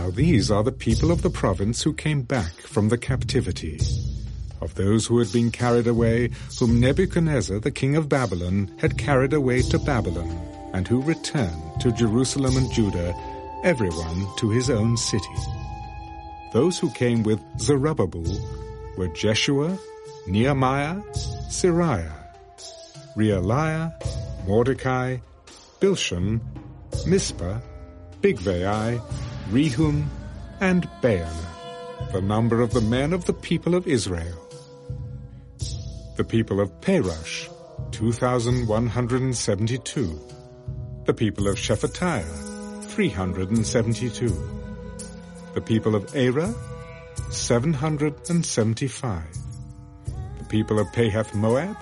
Now these are the people of the province who came back from the captivity. Of those who had been carried away, whom Nebuchadnezzar the king of Babylon had carried away to Babylon, and who returned to Jerusalem and Judah, everyone to his own city. Those who came with Zerubbabel were Jeshua, Nehemiah, Seraiah, Reelaiah, Mordecai, Bilshan, Mispar, Bigvai, Rehum, and Baanah, the number of the men of the people of Israel. The people of Parosh, 2,172. The people of Shephatiah, 372. The people of Arah, 775. The people of Pahath Moab,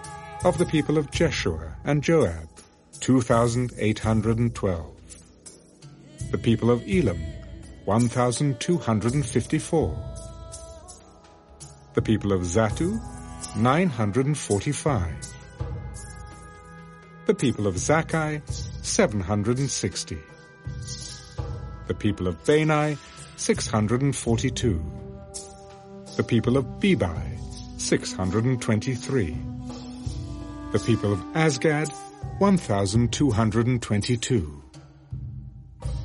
of the people of Jeshua and Joab, 2,812. The people of Elam, 1,254. The people of Zattu, 945. The people of Zaccai, 760. The people of Bani, 642. The people of Bebai, 623. The people of Azgad, 1,222.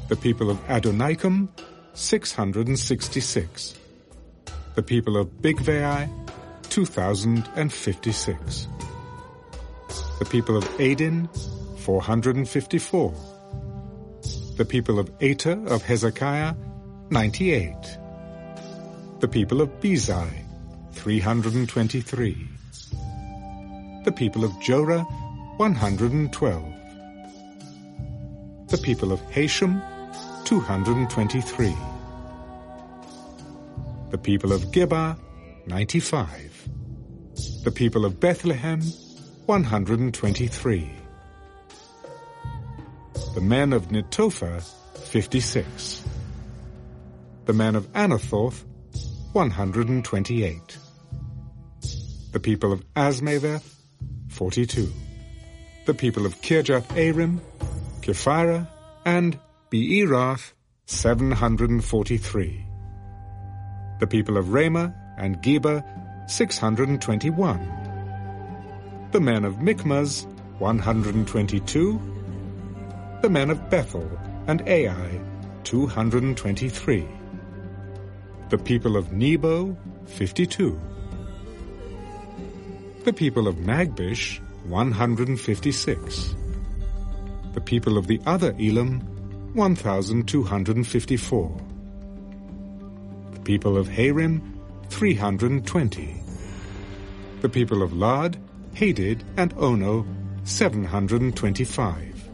The people of Adonikam, 666. The people of Bigvai, 2,056. The people of Adin, 454. The people of Ater of Hezekiah, 98. The people of Bezai, 323. The people of Jorah, 112. The people of Hashum, 223. The people of Gibbar, 95. The people of Bethlehem, 123. The men of Netophah, 56. The men of Anathoth, 128. The people of Azmaveth, 42. The people of Kirjath Arim, Chephirah, and Beeroth, 743. The people of Ramah and Geba, 621. The men of Michmas, 122. The men of Bethel and Ai, 223. The people of Nebo, 52. The people of Magbish, 156. The people of the other Elam, 1,254. The people of Harim, 320. The people of Lod, Hadid, and Ono, 725.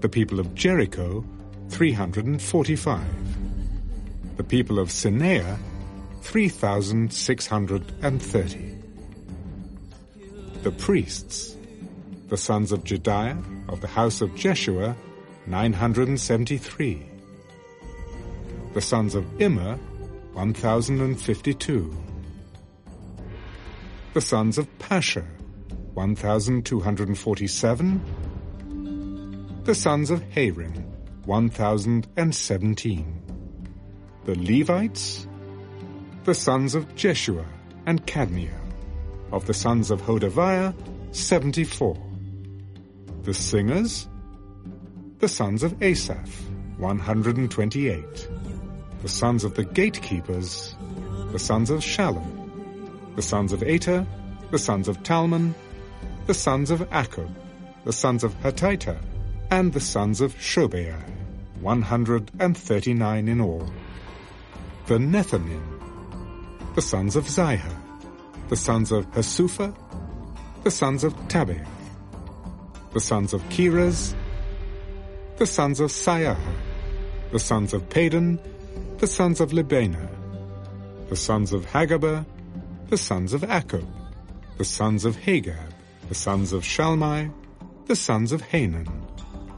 The people of Jericho, 345. The people of Senaah, 3,630. The priests, the sons of Jedaiah, of the house of Jeshua, 973. The sons of Immer, 1052. The sons of Pashhur, 1247. The sons of Harim, 1017. The Levites, the sons of Jeshua and Kadmiel. Of the sons of Hodaviah, 74. The singers, the sons of Asaph, 128. The sons of the gatekeepers, the sons of Shallum, the sons of Ater, the sons of Talmon, the sons of Akkub, the sons of Hatita, and the sons of Shobai, 139 in all. The Nethinim, the sons of Ziha, the sons of Hasupha, the sons of Tabbaoth, the sons of Keros, the sons of Siaha, the sons of Padon, the sons of Lebanah, the sons of Hagabah, the sons of Akkub, the sons of Hagab, the sons of Shalmai, the sons of Hanan,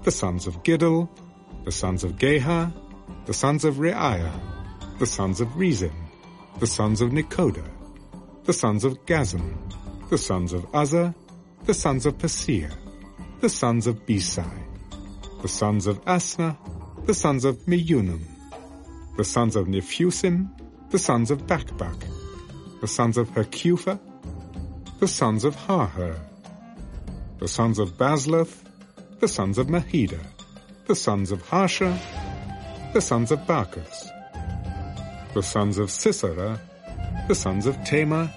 the sons of Giddel, the sons of Gahar, the sons of Reaiah, the sons of Rezin, the sons of Nekoda, the sons of Gazzam, the sons of Uzza, the sons of Paseah, the sons of Besai, the sons of Asnah, the sons of Meunim, the sons of Nephusim, the sons of Bakbuk, the sons of Hakupha, the sons of Harhur, the sons of Bazluth, the sons of Mehida, the sons of Harsha, the sons of Barkos, the sons of Sisera, the sons of Tamah,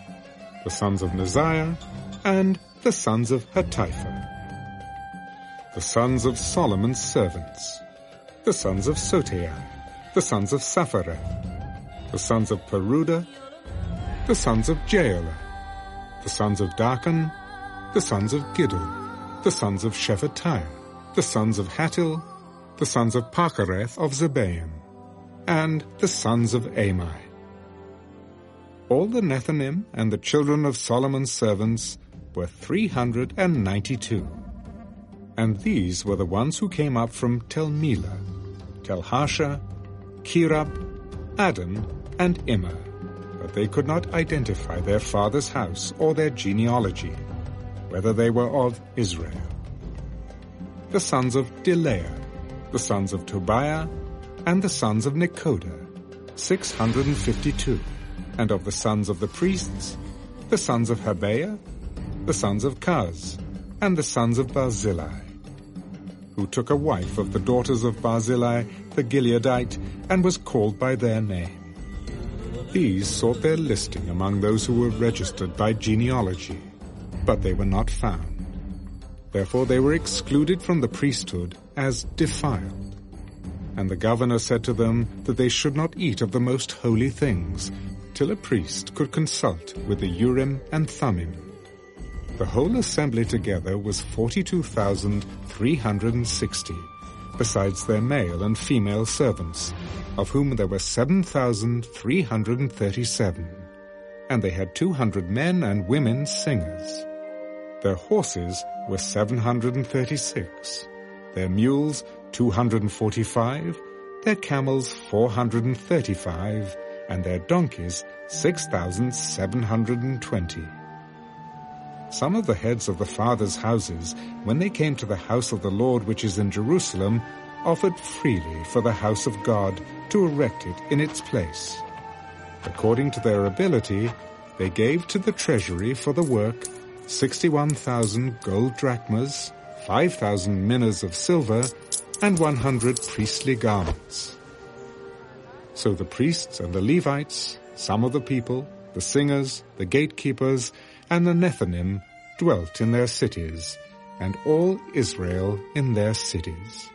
the sons of Neziah, and the sons of Hatipha, the sons of Solomon's servants, the sons of Sotai, the sons of Sophereth, the sons of Peruda, the sons of Jaala, the sons of Darkon, the sons of Giddel, the sons of Shephatiah, the sons of Hattil, the sons of Pochereth of Zobaim, and the sons of Ami. All the Nethinim and the children of Solomon's servants were three hundred and ninety-two. And these were the ones who came up from Tel Melah, Tel Harsha, Cherub, Addan, and Immer, but they could not identify their father's house or their genealogy, whether they were of Israel. The sons of Delaiah, the sons of Tobiah, and the sons of Nekoda, six hundred and fifty-two, and of the sons of the priests, the sons of Habaiah, the sons of Koz, and the sons of Barzillai, who took a wife of the daughters of Barzillai the Gileadite, and was called by their name. These sought their listing among those who were registered by genealogy, but they were not found. Therefore they were excluded from the priesthood as defiled. And the governor said to them that they should not eat of the most holy things, till a priest could consult with the Urim and Thummim. The whole assembly together was 42,360, besides their male and female servants, of whom there were 7,337, and they had 200 men and women singers. Their horses were 736, their mules 245, their camels 435, and their donkeys 6,720. Some of the heads of the fathers' houses, when they came to the house of the Lord which is in Jerusalem, offered freely for the house of God to erect it in its place. According to their ability, they gave to the treasury for the work 61,000 gold drachmas, 5,000 minas of silver, and 100 priestly garments. So the priests and the Levites, some of the people, the singers, the gatekeepers, and the Nethinim dwelt in their cities, and all Israel in their cities.